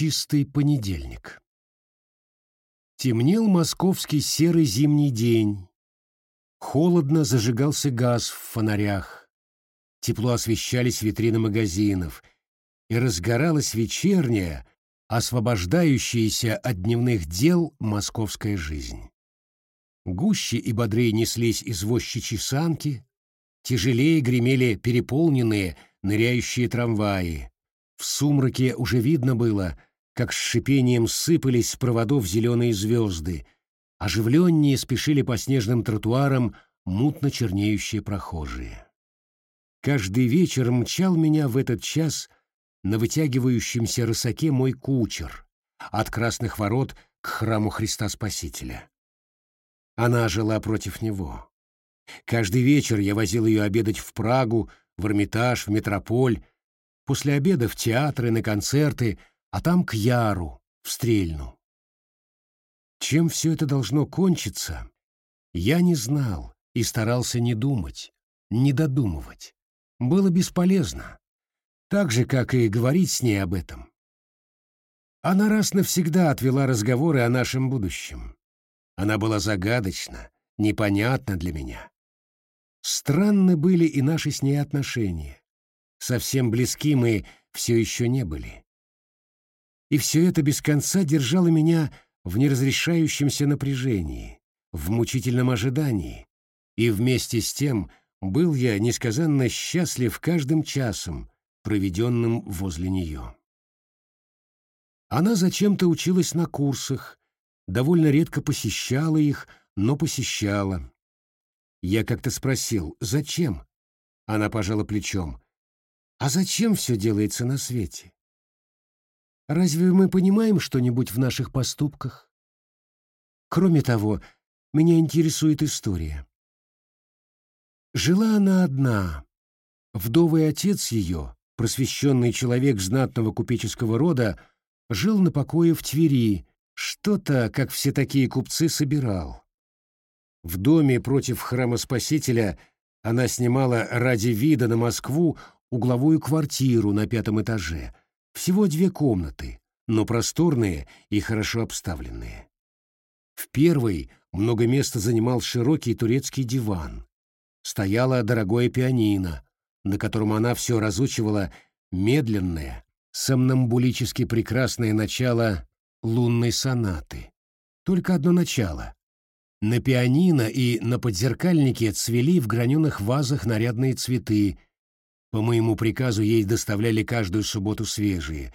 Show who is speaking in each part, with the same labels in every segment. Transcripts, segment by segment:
Speaker 1: Чистый понедельник. Темнел московский серый зимний день. Холодно зажигался газ в фонарях. Тепло освещались витрины магазинов. И разгоралась вечерняя, освобождающаяся от дневных дел московская жизнь. Гуще и бодрее неслись извозчичьи санки, тяжелее гремели переполненные, ныряющие трамваи. В сумраке уже видно было, как с шипением сыпались с проводов зеленые звезды, оживленнее спешили по снежным тротуарам мутно чернеющие прохожие. Каждый вечер мчал меня в этот час на вытягивающемся рысаке мой кучер от Красных Ворот к храму Христа Спасителя. Она жила против него. Каждый вечер я возил ее обедать в Прагу, в Эрмитаж, в Метрополь, после обеда в театры, на концерты, а там к Яру, в Стрельну. Чем все это должно кончиться, я не знал и старался не думать, не додумывать. Было бесполезно, так же, как и говорить с ней об этом. Она раз навсегда отвела разговоры о нашем будущем. Она была загадочна, непонятна для меня. Странны были и наши с ней отношения. Совсем близки мы все еще не были. И все это без конца держало меня в неразрешающемся напряжении, в мучительном ожидании, и вместе с тем был я несказанно счастлив каждым часом, проведенным возле нее. Она зачем-то училась на курсах, довольно редко посещала их, но посещала. Я как-то спросил, зачем? Она пожала плечом. А зачем все делается на свете? Разве мы понимаем что-нибудь в наших поступках? Кроме того, меня интересует история. Жила она одна. Вдовый отец ее, просвещенный человек знатного купеческого рода, жил на покое в Твери, что-то, как все такие купцы, собирал. В доме против храма Спасителя она снимала ради вида на Москву угловую квартиру на пятом этаже. Всего две комнаты, но просторные и хорошо обставленные. В первой много места занимал широкий турецкий диван. Стояло дорогое пианино, на котором она все разучивала медленное, сомнамбулически прекрасное начало лунной сонаты. Только одно начало. На пианино и на подзеркальнике цвели в граненых вазах нарядные цветы, по моему приказу ей доставляли каждую субботу свежие,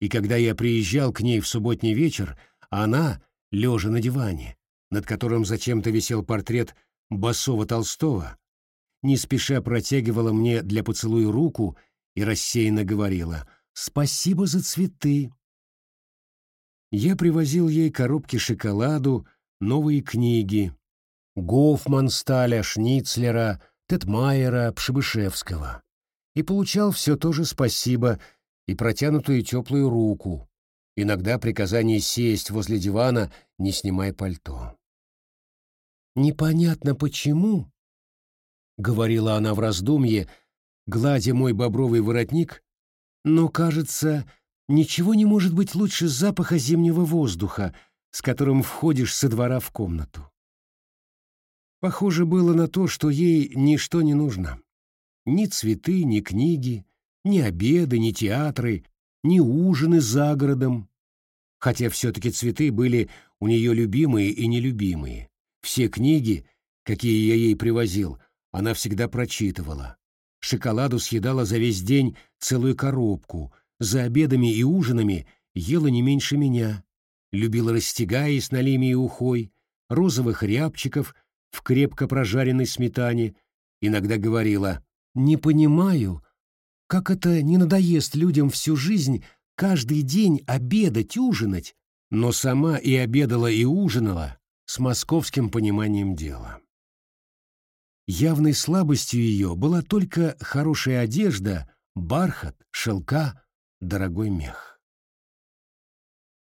Speaker 1: и когда я приезжал к ней в субботний вечер, она, лежа на диване, над которым зачем-то висел портрет Басова Толстого, не спеша протягивала мне для поцелуя руку и рассеянно говорила «Спасибо за цветы». Я привозил ей коробки шоколаду, новые книги Гофмансталя, Шницлера, Тетмайера, Пшебышевского и получал все то же спасибо и протянутую теплую руку, иногда приказание сесть возле дивана, не снимая пальто. «Непонятно почему», — говорила она в раздумье, гладя мой бобровый воротник, «но, кажется, ничего не может быть лучше запаха зимнего воздуха, с которым входишь со двора в комнату». Похоже было на то, что ей ничто не нужно. Ни цветы, ни книги, ни обеды, ни театры, ни ужины за городом. Хотя все-таки цветы были у нее любимые и нелюбимые. Все книги, какие я ей привозил, она всегда прочитывала. Шоколаду съедала за весь день целую коробку, за обедами и ужинами ела не меньше меня. Любила растягая с налими и ухой, розовых рябчиков в крепко прожаренной сметане, иногда говорила не понимаю, как это не надоест людям всю жизнь каждый день обедать, ужинать, но сама и обедала, и ужинала с московским пониманием дела. Явной слабостью ее была только хорошая одежда, бархат, шелка, дорогой мех.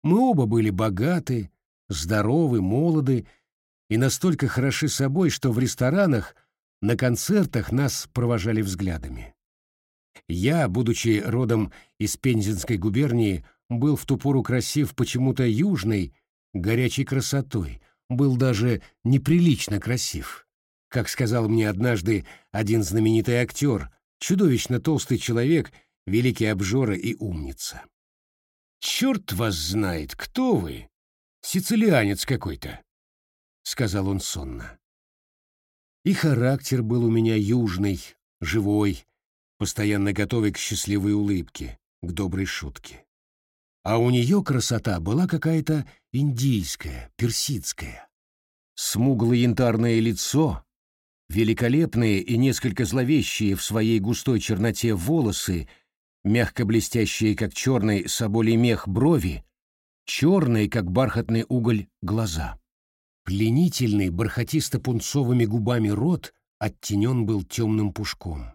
Speaker 1: Мы оба были богаты, здоровы, молоды и настолько хороши собой, что в ресторанах на концертах нас провожали взглядами. Я, будучи родом из Пензенской губернии, был в ту пору красив почему-то южной, горячей красотой, был даже неприлично красив. Как сказал мне однажды один знаменитый актер, чудовищно толстый человек, великий обжора и умница. «Черт вас знает, кто вы! Сицилианец какой-то!» — сказал он сонно. И характер был у меня южный, живой, постоянно готовый к счастливой улыбке, к доброй шутке. А у нее красота была какая-то индийская, персидская. Смуглое янтарное лицо, великолепные и несколько зловещие в своей густой черноте волосы, мягко блестящие, как черный соболий мех брови, черные, как бархатный уголь, глаза. Пленительный бархатисто-пунцовыми губами рот оттенен был темным пушком.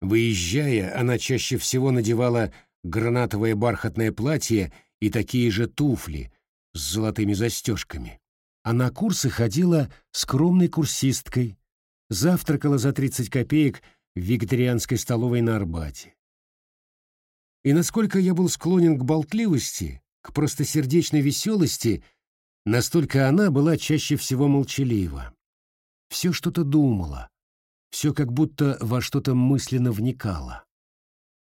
Speaker 1: Выезжая, она чаще всего надевала гранатовое бархатное платье и такие же туфли с золотыми застежками. А на курсы ходила скромной курсисткой, завтракала за 30 копеек в вегетарианской столовой на Арбате. И насколько я был склонен к болтливости, к простосердечной веселости — Настолько она была чаще всего молчалива. Все что-то думала, все как будто во что-то мысленно вникала.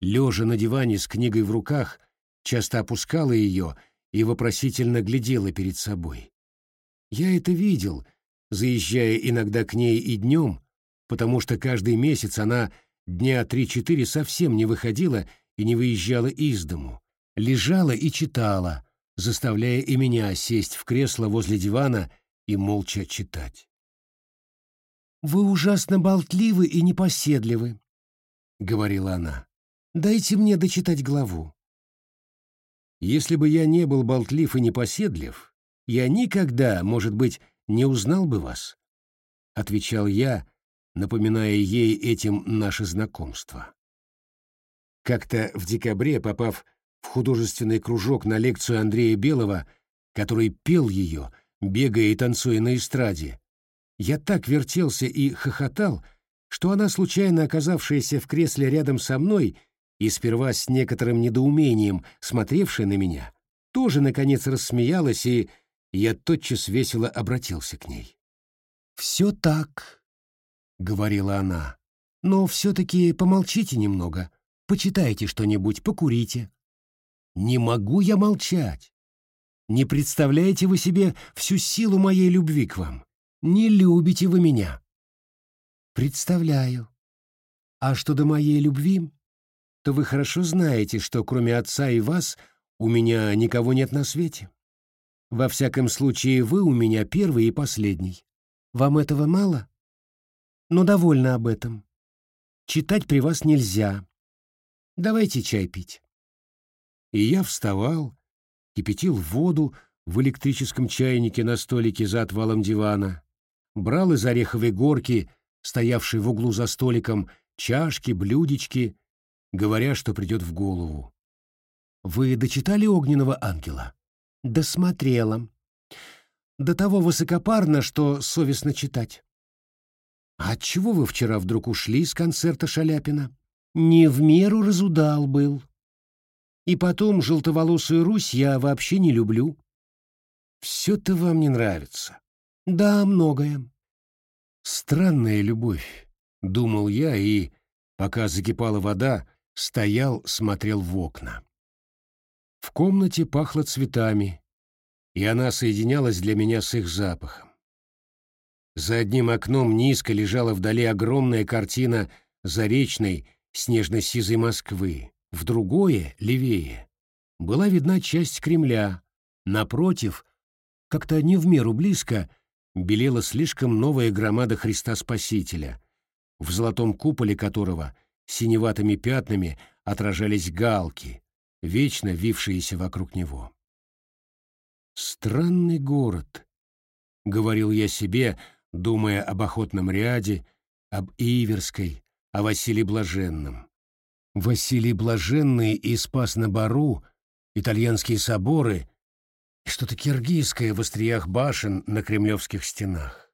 Speaker 1: Лежа на диване с книгой в руках, часто опускала ее и вопросительно глядела перед собой. Я это видел, заезжая иногда к ней и днем, потому что каждый месяц она дня три-четыре совсем не выходила и не выезжала из дому, лежала и читала, заставляя и меня сесть в кресло возле дивана и молча читать. «Вы ужасно болтливы и непоседливы», — говорила она. «Дайте мне дочитать главу». Если бы я не был болтлив и непоседлив, я никогда, может быть, не узнал бы вас, — отвечал я, напоминая ей этим наше знакомство. Как-то в декабре, попав в художественный кружок на лекцию Андрея Белого, который пел ее, бегая и танцуя на эстраде. Я так вертелся и хохотал, что она, случайно оказавшаяся в кресле рядом со мной и сперва с некоторым недоумением смотревшая на меня, тоже, наконец, рассмеялась, и я тотчас весело обратился к ней. «Все так», — говорила она, — «но все-таки помолчите немного, почитайте что-нибудь, покурите». Не могу я молчать. Не представляете вы себе всю силу моей любви к вам. Не любите вы меня. Представляю. А что до моей любви, то вы хорошо знаете, что кроме отца и вас у меня никого нет на свете. Во всяком случае, вы у меня первый и последний. Вам этого мало? Но довольно об этом. Читать при вас нельзя. Давайте чай пить. И я вставал, кипятил воду в электрическом чайнике на столике за отвалом дивана, брал из ореховой горки, стоявшей в углу за столиком, чашки, блюдечки, говоря, что придет в голову. «Вы дочитали «Огненного ангела»?» «Досмотрела. До того высокопарно, что совестно читать». «А отчего вы вчера вдруг ушли с концерта Шаляпина?» «Не в меру разудал был», и потом желтоволосую Русь я вообще не люблю. Все-то вам не нравится. Да, многое. Странная любовь, думал я и, пока закипала вода, стоял, смотрел в окна. В комнате пахло цветами, и она соединялась для меня с их запахом. За одним окном низко лежала вдали огромная картина заречной снежно-сизой Москвы, в другое, левее, была видна часть Кремля. Напротив, как-то не в меру близко, белела слишком новая громада Христа Спасителя, в золотом куполе которого синеватыми пятнами отражались галки, вечно вившиеся вокруг него. «Странный город», — говорил я себе, думая об охотном ряде, об Иверской, о Василии Блаженном. Василий Блаженный и Спас на Бару, итальянские соборы и что-то киргизское в остриях башен на кремлевских стенах.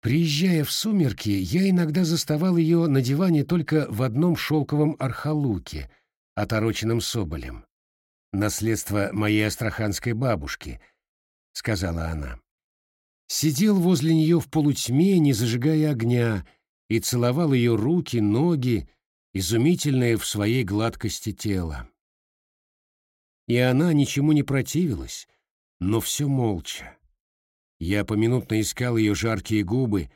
Speaker 1: Приезжая в сумерки, я иногда заставал ее на диване только в одном шелковом архалуке, отороченным соболем. Наследство моей астраханской бабушки, сказала она. Сидел возле нее в полутьме, не зажигая огня, и целовал ее руки, ноги, изумительное в своей гладкости тело. И она ничему не противилась, но все молча. Я поминутно искал ее жаркие губы,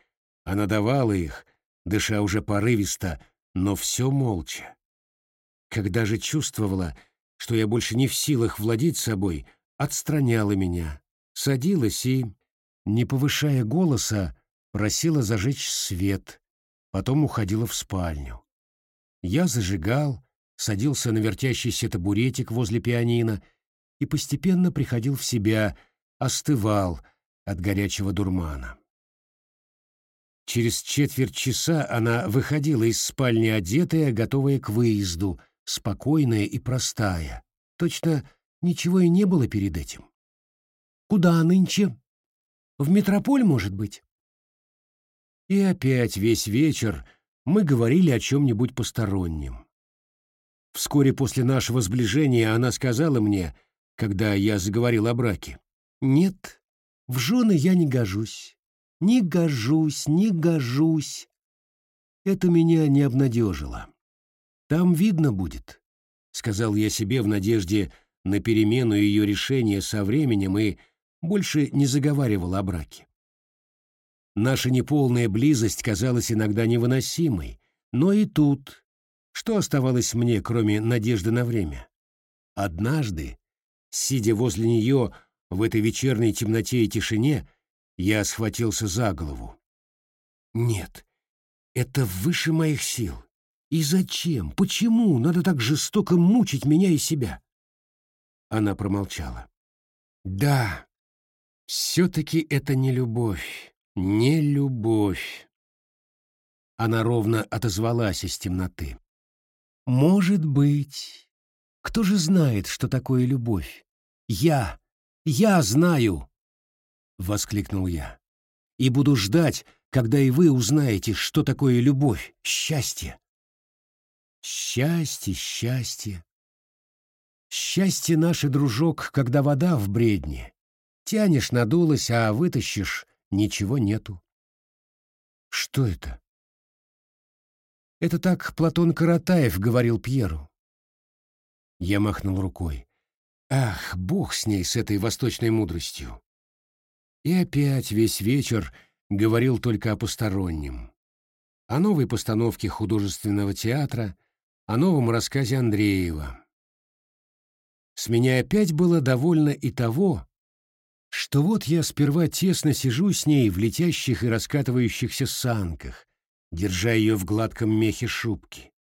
Speaker 1: она давала их, дыша уже порывисто, но все молча. Когда же чувствовала, что я больше не в силах владеть собой, отстраняла меня, садилась и, не повышая голоса, просила зажечь свет, потом уходила в спальню. Я зажигал, садился на вертящийся табуретик возле пианино и постепенно приходил в себя, остывал от горячего дурмана. Через четверть часа она выходила из спальни одетая, готовая к выезду, спокойная и простая. Точно ничего и не было перед этим. «Куда нынче? В метрополь, может быть?» И опять весь вечер мы говорили о чем-нибудь постороннем. Вскоре после нашего сближения она сказала мне, когда я заговорил о браке, «Нет, в жены я не гожусь. Не гожусь, не гожусь». Это меня не обнадежило. «Там видно будет», — сказал я себе в надежде на перемену ее решения со временем и больше не заговаривал о браке. Наша неполная близость казалась иногда невыносимой, но и тут, что оставалось мне, кроме надежды на время? Однажды, сидя возле нее в этой вечерней темноте и тишине, я схватился за голову. Нет, это выше моих сил. И зачем, почему надо так жестоко мучить меня и себя? Она промолчала. Да, все-таки это не любовь. Не любовь. Она ровно отозвалась из темноты. Может быть. Кто же знает, что такое любовь? Я, я знаю, воскликнул я. И буду ждать, когда и вы узнаете, что такое любовь, счастье. Счастье, счастье. Счастье наше, дружок, когда вода в бредне. Тянешь, надулась, а вытащишь Ничего нету. Что это? Это так Платон Каратаев говорил Пьеру. Я махнул рукой. Ах, бог с ней, с этой восточной мудростью. И опять весь вечер говорил только о постороннем. О новой постановке художественного театра, о новом рассказе Андреева. С меня опять было довольно и того, что вот я сперва тесно сижу с ней в летящих и раскатывающихся санках, держа ее в гладком мехе шубки.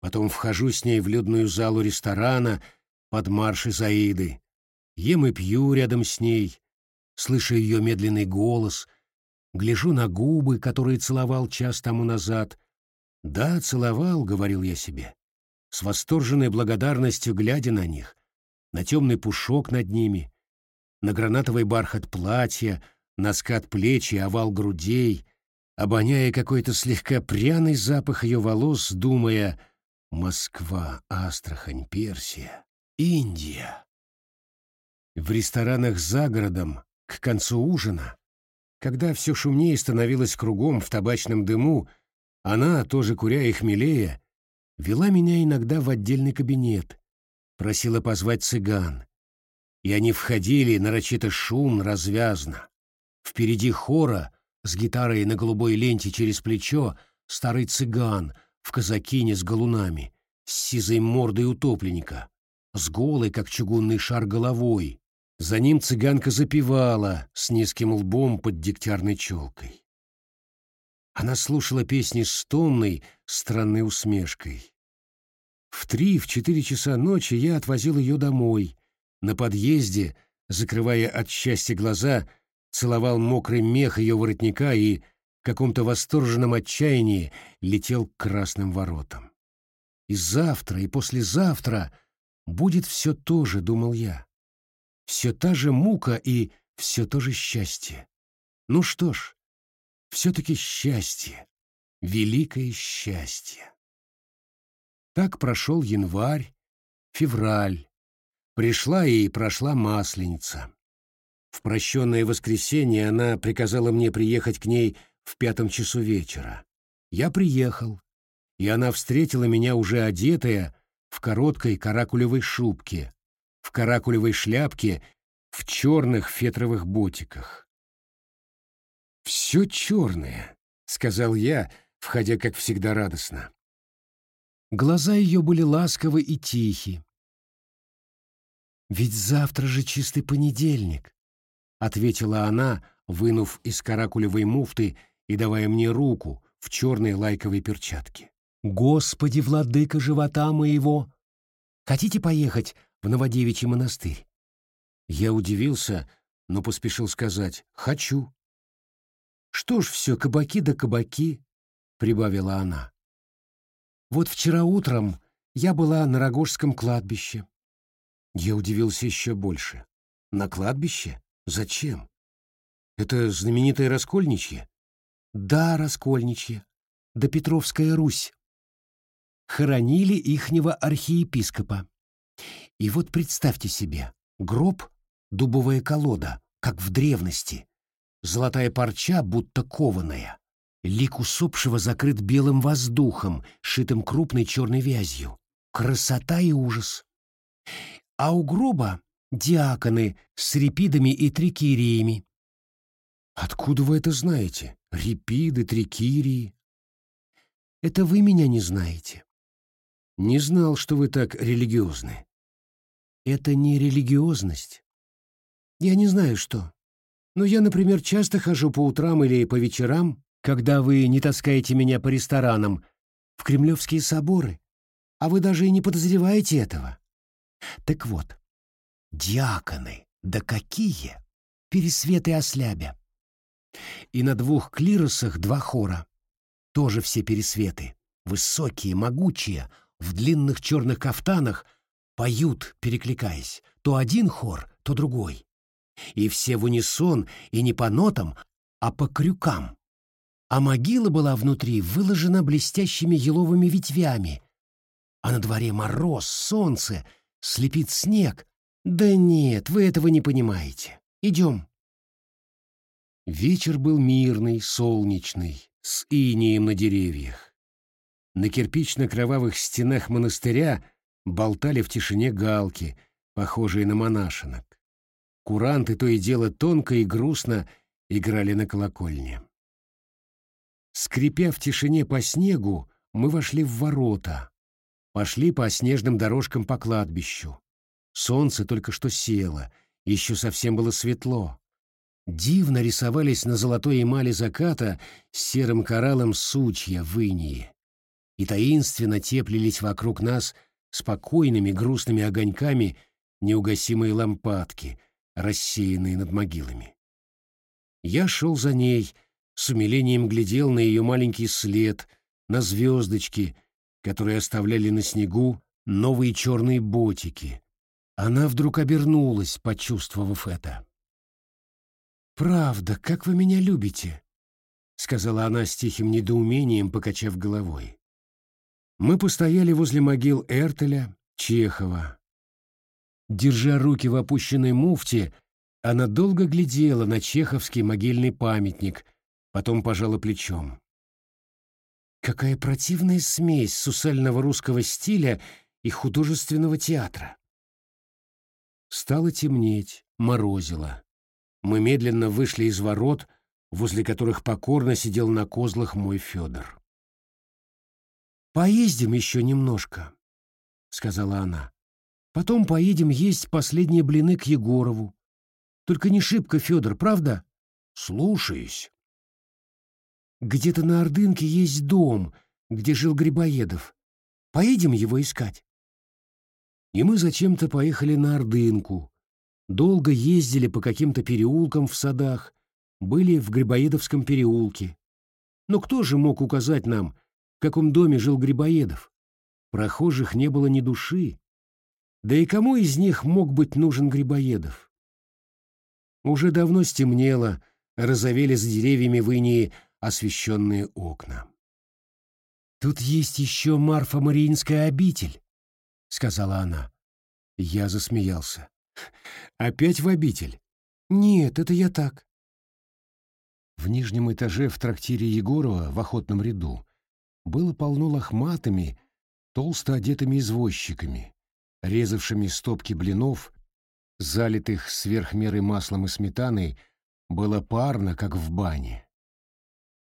Speaker 1: Потом вхожу с ней в людную залу ресторана под марши Заиды, ем и пью рядом с ней, слышу ее медленный голос, гляжу на губы, которые целовал час тому назад. «Да, целовал», — говорил я себе, с восторженной благодарностью глядя на них, на темный пушок над ними, на гранатовый бархат платья, на скат плеч овал грудей, обоняя какой-то слегка пряный запах ее волос, думая «Москва, Астрахань, Персия, Индия». В ресторанах за городом, к концу ужина, когда все шумнее становилось кругом в табачном дыму, она, тоже куря и хмелея, вела меня иногда в отдельный кабинет, просила позвать цыган, и они входили нарочито шумно, развязно. Впереди хора с гитарой на голубой ленте через плечо старый цыган в казакине с галунами, с сизой мордой утопленника, с голой, как чугунный шар, головой. За ним цыганка запевала с низким лбом под дегтярной челкой. Она слушала песни с томной, странной усмешкой. В три, в четыре часа ночи я отвозил ее домой, на подъезде, закрывая от счастья глаза, целовал мокрый мех ее воротника и в каком-то восторженном отчаянии летел к красным воротам. И завтра, и послезавтра будет все то же, думал я. Все та же мука и все то же счастье. Ну что ж, все-таки счастье, великое счастье. Так прошел январь, февраль. Пришла и прошла масленица. В прощенное воскресенье она приказала мне приехать к ней в пятом часу вечера. Я приехал, и она встретила меня уже одетая в короткой каракулевой шубке, в каракулевой шляпке, в черных фетровых ботиках. «Все черное», — сказал я, входя, как всегда, радостно. Глаза ее были ласковы и тихи. «Ведь завтра же чистый понедельник», — ответила она, вынув из каракулевой муфты и давая мне руку в черной лайковой перчатке. «Господи, владыка живота моего! Хотите поехать в Новодевичий монастырь?» Я удивился, но поспешил сказать «хочу». «Что ж все, кабаки да кабаки», — прибавила она. «Вот вчера утром я была на Рогожском кладбище». Я удивился еще больше. «На кладбище? Зачем? Это знаменитое Раскольничье?» «Да, Раскольничье. Да Петровская Русь. Хоронили ихнего архиепископа. И вот представьте себе, гроб — дубовая колода, как в древности, золотая парча, будто кованая. Лик усопшего закрыт белым воздухом, шитым крупной черной вязью. Красота и ужас. А у гроба диаконы с репидами и трикириями. Откуда вы это знаете? Репиды, трикирии? Это вы меня не знаете. Не знал, что вы так религиозны. Это не религиозность. Я не знаю, что. Но я, например, часто хожу по утрам или по вечерам, когда вы не таскаете меня по ресторанам, в кремлевские соборы, а вы даже и не подозреваете этого. Так вот, диаконы, да какие! Пересветы ослябя. И на двух клиросах два хора. Тоже все пересветы. Высокие, могучие, в длинных черных кафтанах, поют, перекликаясь. То один хор, то другой и все в унисон, и не по нотам, а по крюкам. А могила была внутри выложена блестящими еловыми ветвями. А на дворе мороз, солнце, слепит снег. Да нет, вы этого не понимаете. Идем. Вечер был мирный, солнечный, с инием на деревьях. На кирпично-кровавых стенах монастыря болтали в тишине галки, похожие на монашинок. Куранты то и дело тонко и грустно играли на колокольне. Скрипя в тишине по снегу, мы вошли в ворота, пошли по снежным дорожкам по кладбищу. Солнце только что село, еще совсем было светло. Дивно рисовались на золотой эмали заката с серым кораллом сучья в инии. И таинственно теплились вокруг нас спокойными грустными огоньками неугасимые лампадки — рассеянные над могилами. Я шел за ней, с умилением глядел на ее маленький след, на звездочки, которые оставляли на снегу новые черные ботики. Она вдруг обернулась, почувствовав это. «Правда, как вы меня любите!» — сказала она с тихим недоумением, покачав головой. Мы постояли возле могил Эртеля, Чехова, Держа руки в опущенной муфте, она долго глядела на чеховский могильный памятник, потом пожала плечом. Какая противная смесь сусального русского стиля и художественного театра. Стало темнеть, морозило. Мы медленно вышли из ворот, возле которых покорно сидел на козлах мой Федор. «Поездим еще немножко», — сказала она. Потом поедем есть последние блины к Егорову. Только не шибко, Федор, правда? Слушаюсь. Где-то на Ордынке есть дом, где жил Грибоедов. Поедем его искать. И мы зачем-то поехали на Ордынку. Долго ездили по каким-то переулкам в садах, были в Грибоедовском переулке. Но кто же мог указать нам, в каком доме жил Грибоедов? Прохожих не было ни души. Да и кому из них мог быть нужен Грибоедов? Уже давно стемнело, разовели за деревьями в инии освещенные окна. «Тут есть еще Марфа-Мариинская обитель», — сказала она. Я засмеялся. «Опять в обитель?» «Нет, это я так». В нижнем этаже в трактире Егорова в охотном ряду было полно лохматыми, толсто одетыми извозчиками, резавшими стопки блинов, залитых сверх маслом и сметаной, было парно, как в бане.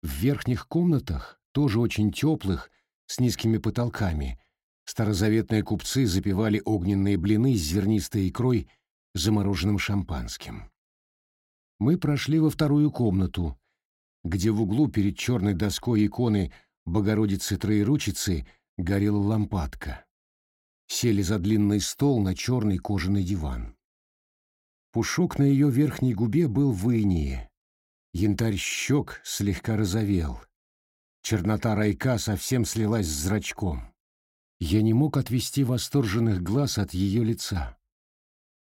Speaker 1: В верхних комнатах, тоже очень теплых, с низкими потолками, старозаветные купцы запивали огненные блины с зернистой икрой, замороженным шампанским. Мы прошли во вторую комнату, где в углу перед черной доской иконы Богородицы Троеручицы горела лампадка. Сели за длинный стол на черный кожаный диван. Пушок на ее верхней губе был в инее. Янтарь щек слегка розовел. Чернота райка совсем слилась с зрачком. Я не мог отвести восторженных глаз от ее лица.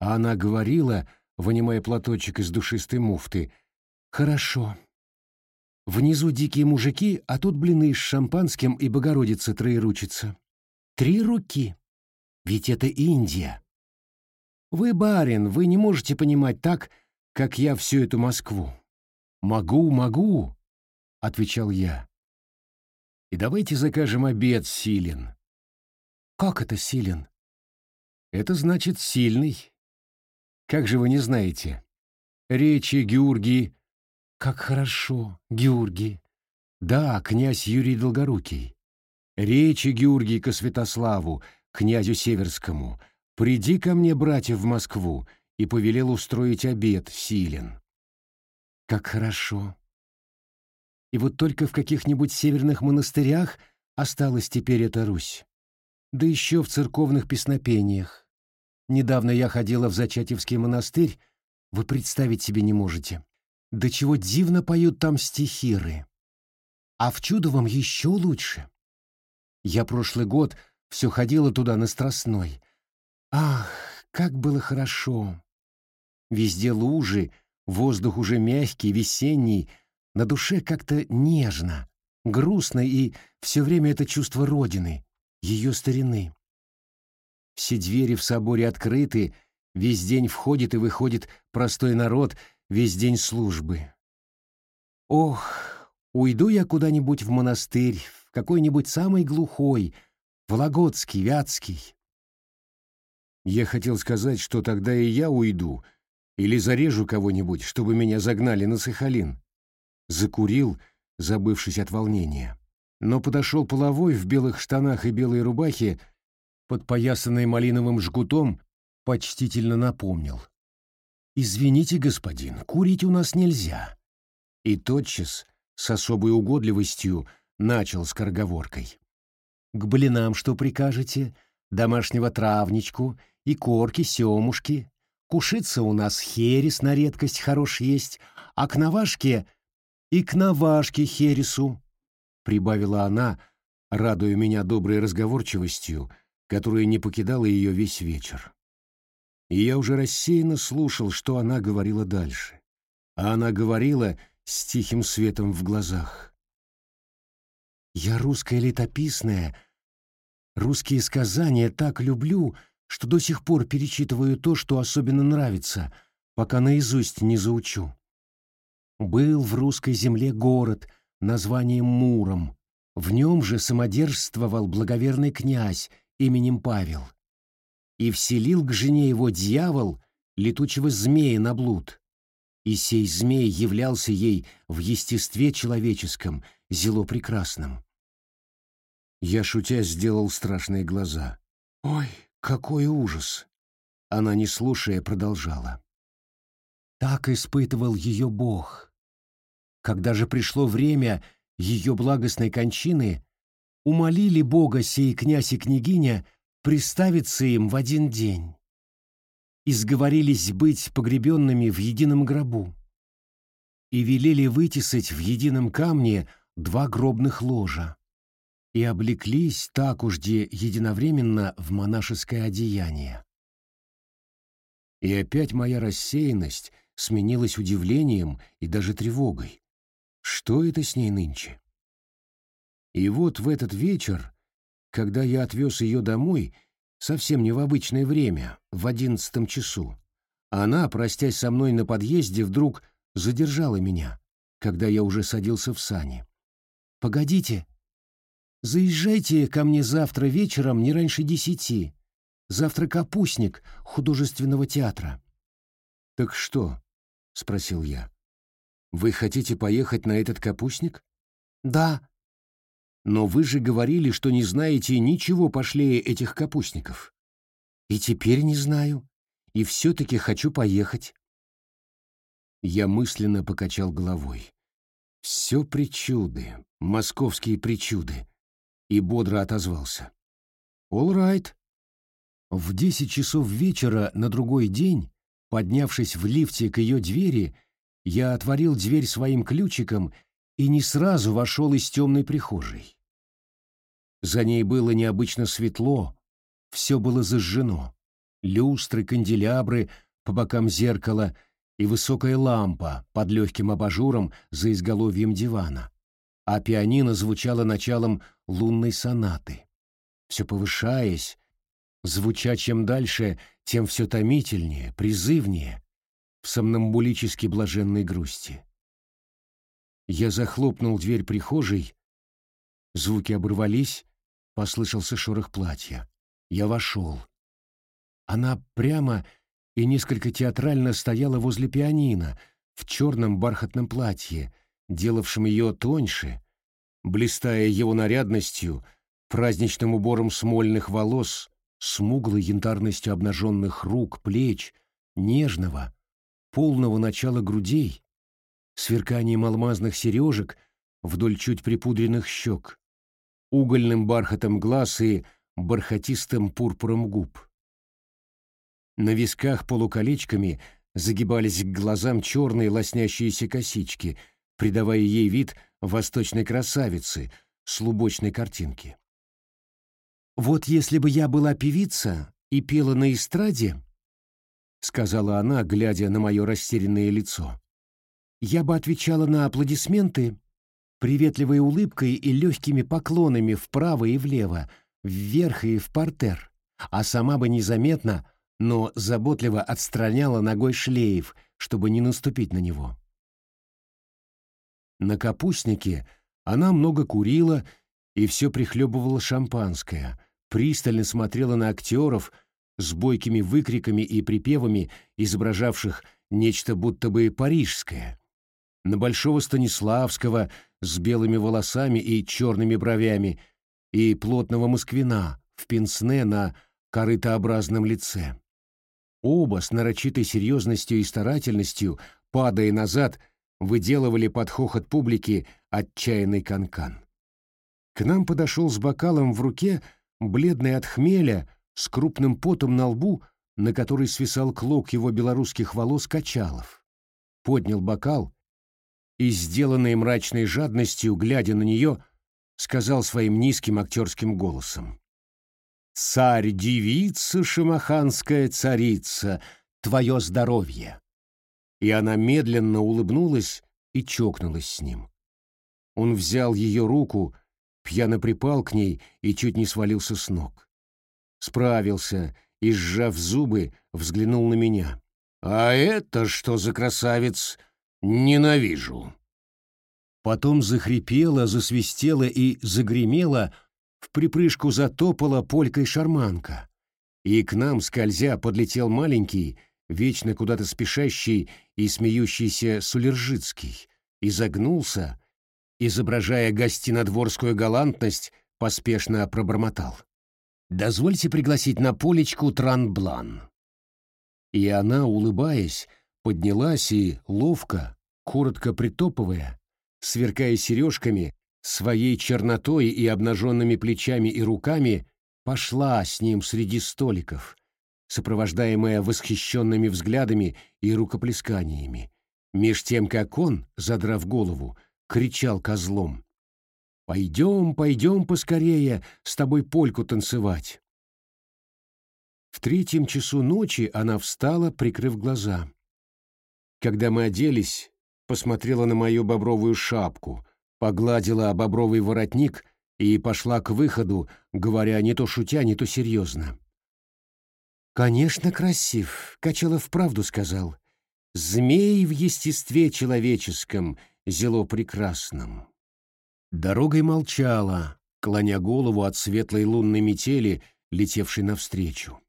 Speaker 1: А она говорила, вынимая платочек из душистой муфты, «Хорошо. Внизу дикие мужики, а тут блины с шампанским и Богородица троеручица. Три руки. Ведь это Индия. Вы, барин, вы не можете понимать так, как я всю эту Москву. Могу, могу, — отвечал я. И давайте закажем обед, Силен. Как это Силен? Это значит сильный. Как же вы не знаете? Речи Георгий как хорошо, Георгий. Да, князь Юрий Долгорукий. Речи Георгий ко Святославу, князю Северскому. Приди ко мне, братья, в Москву, и повелел устроить обед силен. Как хорошо. И вот только в каких-нибудь северных монастырях осталась теперь эта Русь. Да еще в церковных песнопениях. Недавно я ходила в Зачатевский монастырь, вы представить себе не можете. До чего дивно поют там стихиры. А в Чудовом еще лучше. Я прошлый год все ходила туда на Страстной. Ах, как было хорошо. Везде лужи, воздух уже мягкий, весенний, на душе как-то нежно, грустно и все время это чувство Родины, ее старины. Все двери в соборе открыты, весь день входит и выходит простой народ — весь день службы. Ох, уйду я куда-нибудь в монастырь, в какой-нибудь самый глухой, Вологодский, Вятский. Я хотел сказать, что тогда и я уйду, или зарежу кого-нибудь, чтобы меня загнали на Сахалин. Закурил, забывшись от волнения. Но подошел половой в белых штанах и белой рубахе, подпоясанной малиновым жгутом, почтительно напомнил. «Извините, господин, курить у нас нельзя». И тотчас, с особой угодливостью, начал с скороговоркой. «К блинам что прикажете? Домашнего травничку и корки, семушки. Кушиться у нас херес на редкость хорош есть, а к навашке и к навашке хересу», — прибавила она, радуя меня доброй разговорчивостью, которая не покидала ее весь вечер и я уже рассеянно слушал, что она говорила дальше. А она говорила с тихим светом в глазах. «Я русская летописная, русские сказания так люблю, что до сих пор перечитываю то, что особенно нравится, пока наизусть не заучу. Был в русской земле город названием Муром, в нем же самодержствовал благоверный князь именем Павел и вселил к жене его дьявол летучего змея на блуд. И сей змей являлся ей в естестве человеческом, зело прекрасном. Я, шутя, сделал страшные глаза. «Ой, какой ужас!» Она, не слушая, продолжала. Так испытывал ее Бог. Когда же пришло время ее благостной кончины, умолили Бога сей князь и княгиня приставиться им в один день. И сговорились быть погребенными в едином гробу. И велели вытесать в едином камне два гробных ложа. И облеклись так уж де единовременно в монашеское одеяние. И опять моя рассеянность сменилась удивлением и даже тревогой. Что это с ней нынче? И вот в этот вечер, когда я отвез ее домой, совсем не в обычное время, в одиннадцатом часу, она, простясь со мной на подъезде, вдруг задержала меня, когда я уже садился в сани. «Погодите. Заезжайте ко мне завтра вечером не раньше десяти. Завтра капустник художественного театра». «Так что?» — спросил я. «Вы хотите поехать на этот капустник?» «Да». «Но вы же говорили, что не знаете ничего пошлее этих капустников». «И теперь не знаю. И все-таки хочу поехать». Я мысленно покачал головой. Все причуды, московские причуды. И бодро отозвался. «All right». В десять часов вечера на другой день, поднявшись в лифте к ее двери, я отворил дверь своим ключиком и не сразу вошел из темной прихожей. За ней было необычно светло, все было зажжено. Люстры, канделябры по бокам зеркала — и высокая лампа под легким абажуром за изголовьем дивана, а пианино звучало началом лунной сонаты. Все повышаясь, звуча чем дальше, тем все томительнее, призывнее, в сомнамбулически блаженной грусти. Я захлопнул дверь прихожей, звуки оборвались, послышался шорох платья. Я вошел. Она прямо и несколько театрально стояла возле пианино в черном бархатном платье, делавшем ее тоньше, блистая его нарядностью, праздничным убором смольных волос, смуглой янтарностью обнаженных рук, плеч, нежного, полного начала грудей, сверканием алмазных сережек вдоль чуть припудренных щек, угольным бархатом глаз и бархатистым пурпуром губ. На висках полуколечками загибались к глазам черные лоснящиеся косички, придавая ей вид восточной красавицы с лубочной картинки. «Вот если бы я была певица и пела на эстраде», — сказала она, глядя на мое растерянное лицо, — «я бы отвечала на аплодисменты приветливой улыбкой и легкими поклонами вправо и влево, вверх и в портер, а сама бы незаметно — но заботливо отстраняла ногой шлейф, чтобы не наступить на него. На капустнике она много курила и все прихлебывала шампанское, пристально смотрела на актеров с бойкими выкриками и припевами, изображавших нечто будто бы парижское, на Большого Станиславского с белыми волосами и черными бровями, и плотного москвина в пенсне на корытообразном лице. Оба с нарочитой серьезностью и старательностью, падая назад, выделывали под хохот публики отчаянный канкан. К нам подошел с бокалом в руке, бледный от хмеля, с крупным потом на лбу, на который свисал клок его белорусских волос Качалов. Поднял бокал и, сделанный мрачной жадностью, глядя на нее, сказал своим низким актерским голосом царь-девица, шамаханская царица, твое здоровье!» И она медленно улыбнулась и чокнулась с ним. Он взял ее руку, пьяно припал к ней и чуть не свалился с ног. Справился и, сжав зубы, взглянул на меня. «А это что за красавец? Ненавижу!» Потом захрипела, засвистела и загремела, в припрыжку затопала полькой шарманка, и к нам, скользя, подлетел маленький, вечно куда-то спешащий и смеющийся Сулержицкий, изогнулся, изображая гостинодворскую галантность, поспешно пробормотал. «Дозвольте пригласить на полечку Транблан». И она, улыбаясь, поднялась и, ловко, коротко притопывая, сверкая сережками, своей чернотой и обнаженными плечами и руками пошла с ним среди столиков, сопровождаемая восхищенными взглядами и рукоплесканиями, меж тем как он, задрав голову, кричал козлом «Пойдем, пойдем поскорее с тобой польку танцевать». В третьем часу ночи она встала, прикрыв глаза. Когда мы оделись, посмотрела на мою бобровую шапку, погладила бобровый воротник и пошла к выходу, говоря не то шутя, не то серьезно. «Конечно, красив», — Качалов правду сказал. «Змей в естестве человеческом, зело прекрасном». Дорогой молчала, клоня голову от светлой лунной метели, летевшей навстречу.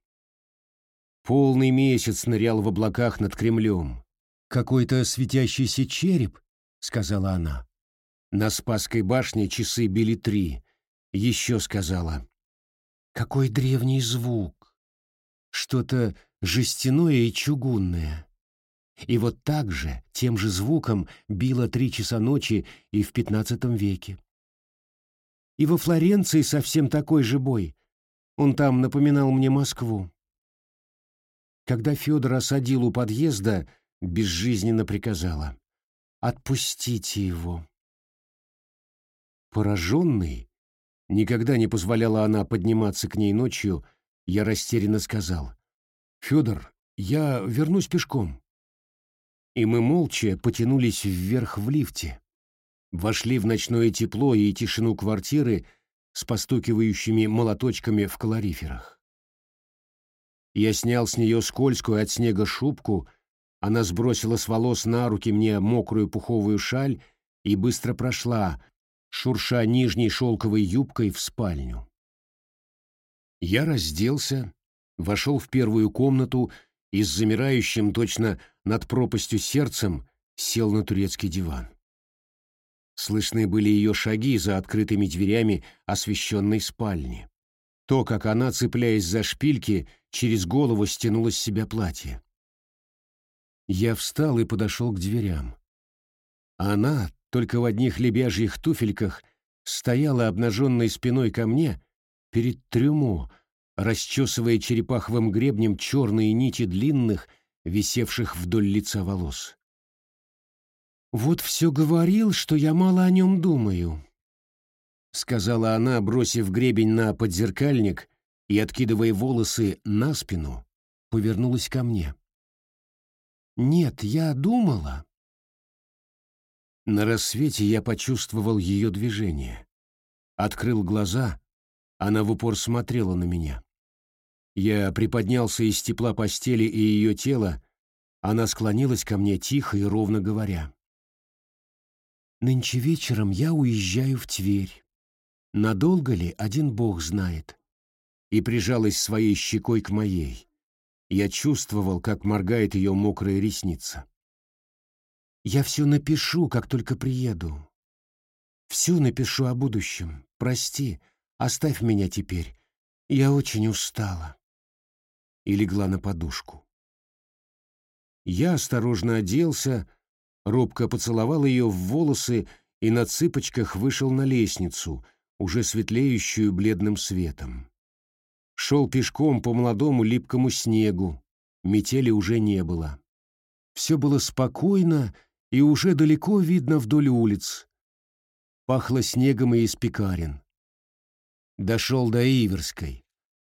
Speaker 1: Полный месяц нырял в облаках над Кремлем. «Какой-то светящийся череп», — сказала она. На Спасской башне часы били три. Еще сказала. «Какой древний звук! Что-то жестяное и чугунное». И вот так же, тем же звуком, било три часа ночи и в пятнадцатом веке. И во Флоренции совсем такой же бой. Он там напоминал мне Москву. Когда Федор осадил у подъезда, безжизненно приказала. «Отпустите его». Пораженный, никогда не позволяла она подниматься к ней ночью, я растерянно сказал. «Федор, я вернусь пешком». И мы молча потянулись вверх в лифте. Вошли в ночное тепло и тишину квартиры с постукивающими молоточками в калориферах. Я снял с нее скользкую от снега шубку, она сбросила с волос на руки мне мокрую пуховую шаль и быстро прошла, шурша нижней шелковой юбкой в спальню. Я разделся, вошел в первую комнату и с замирающим точно над пропастью сердцем сел на турецкий диван. Слышны были ее шаги за открытыми дверями освещенной спальни. То, как она, цепляясь за шпильки, через голову стянула с себя платье. Я встал и подошел к дверям. Она, только в одних лебяжьих туфельках, стояла обнаженной спиной ко мне перед трюмо, расчесывая черепаховым гребнем черные нити длинных, висевших вдоль лица волос. «Вот все говорил, что я мало о нем думаю», — сказала она, бросив гребень на подзеркальник и, откидывая волосы на спину, повернулась ко мне. «Нет, я думала». На рассвете я почувствовал ее движение. Открыл глаза, она в упор смотрела на меня. Я приподнялся из тепла постели и ее тела, она склонилась ко мне тихо и ровно говоря. «Нынче вечером я уезжаю в Тверь. Надолго ли, один бог знает. И прижалась своей щекой к моей. Я чувствовал, как моргает ее мокрая ресница. Я все напишу, как только приеду. Все напишу о будущем. Прости, оставь меня теперь. Я очень устала. И легла на подушку. Я осторожно оделся, робко поцеловал ее в волосы и на цыпочках вышел на лестницу — уже светлеющую бледным светом. Шел пешком по молодому липкому снегу, метели уже не было. Все было спокойно и уже далеко видно вдоль улиц. Пахло снегом и из пекарен. Дошел до Иверской,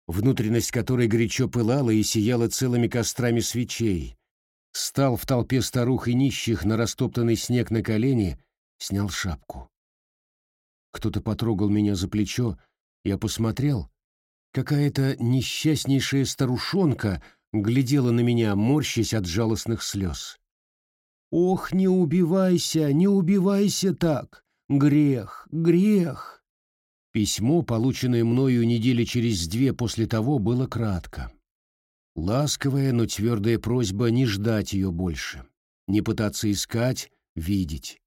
Speaker 1: внутренность которой горячо пылала и сияла целыми кострами свечей. Стал в толпе старух и нищих на растоптанный снег на колени, снял шапку. Кто-то потрогал меня за плечо, я посмотрел. Какая-то несчастнейшая старушонка глядела на меня, морщась от жалостных слез. «Ох, не убивайся, не убивайся так! Грех, грех!» Письмо, полученное мною недели через две после того, было кратко. Ласковая, но твердая просьба не ждать ее больше, не пытаться искать, видеть.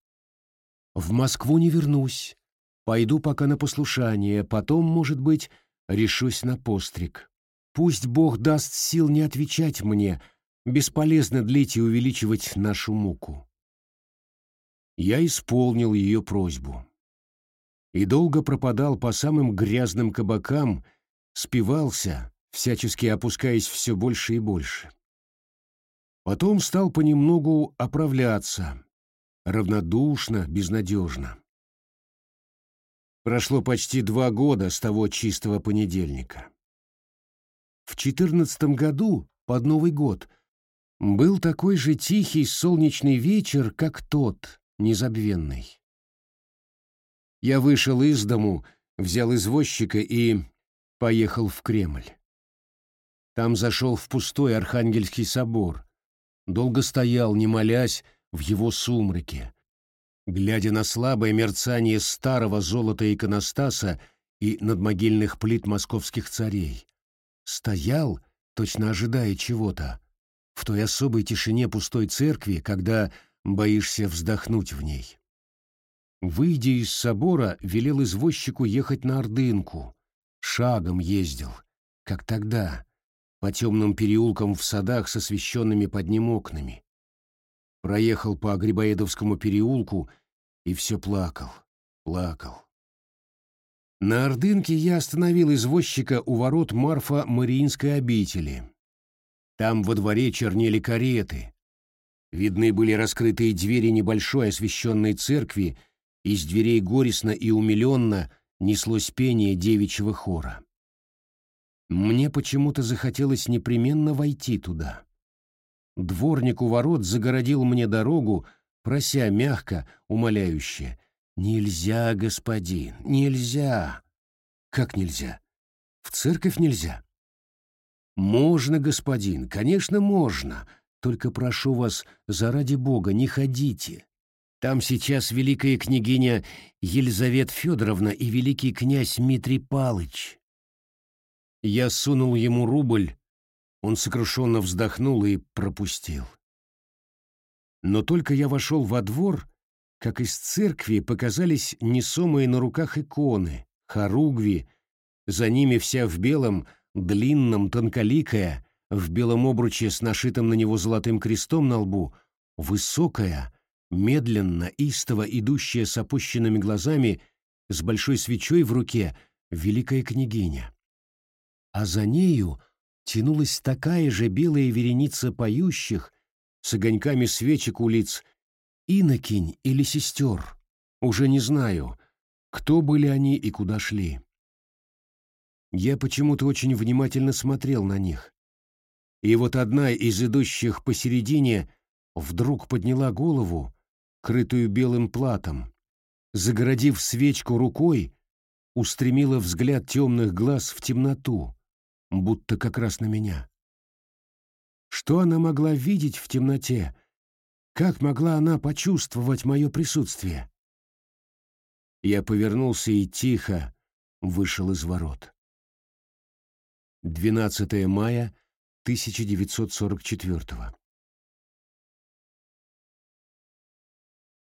Speaker 1: «В Москву не вернусь. Пойду пока на послушание, потом, может быть, решусь на постриг. Пусть Бог даст сил не отвечать мне, бесполезно длить и увеличивать нашу муку. Я исполнил ее просьбу. И долго пропадал по самым грязным кабакам, спивался, всячески опускаясь все больше и больше. Потом стал понемногу оправляться, равнодушно, безнадежно. Прошло почти два года с того чистого понедельника. В четырнадцатом году, под Новый год, был такой же тихий солнечный вечер, как тот, незабвенный. Я вышел из дому, взял извозчика и поехал в Кремль. Там зашел в пустой Архангельский собор, долго стоял, не молясь, в его сумраке, глядя на слабое мерцание старого золота иконостаса и надмогильных плит московских царей. Стоял, точно ожидая чего-то, в той особой тишине пустой церкви, когда боишься вздохнуть в ней. Выйдя из собора, велел извозчику ехать на Ордынку. Шагом ездил, как тогда, по темным переулкам в садах с освещенными под ним окнами. Проехал по Грибоедовскому переулку и все плакал, плакал. На Ордынке я остановил извозчика у ворот Марфа-Мариинской обители. Там во дворе чернели кареты. Видны были раскрытые двери небольшой освещенной церкви, из дверей горестно и умиленно неслось пение девичьего хора. Мне почему-то захотелось непременно войти туда. Дворник у ворот загородил мне дорогу, прося мягко, умоляюще. «Нельзя, господин, нельзя!» «Как нельзя? В церковь нельзя?» «Можно, господин, конечно, можно. Только прошу вас, заради Бога, не ходите. Там сейчас великая княгиня Елизавета Федоровна и великий князь Дмитрий Палыч». Я сунул ему рубль, он сокрушенно вздохнул и пропустил. Но только я вошел во двор, как из церкви показались несомые на руках иконы, хоругви, за ними вся в белом, длинном, тонколикая, в белом обруче с нашитым на него золотым крестом на лбу, высокая, медленно, истово идущая с опущенными глазами, с большой свечой в руке, великая княгиня. А за нею тянулась такая же белая вереница поющих с огоньками свечек у лиц, инокинь или сестер. Уже не знаю, кто были они и куда шли. Я почему-то очень внимательно смотрел на них. И вот одна из идущих посередине вдруг подняла голову, крытую белым платом, загородив свечку рукой, устремила взгляд темных глаз в темноту, будто как раз на меня. Что она могла видеть в темноте? Как могла она почувствовать мое присутствие? Я повернулся и тихо вышел из ворот. 12 мая 1944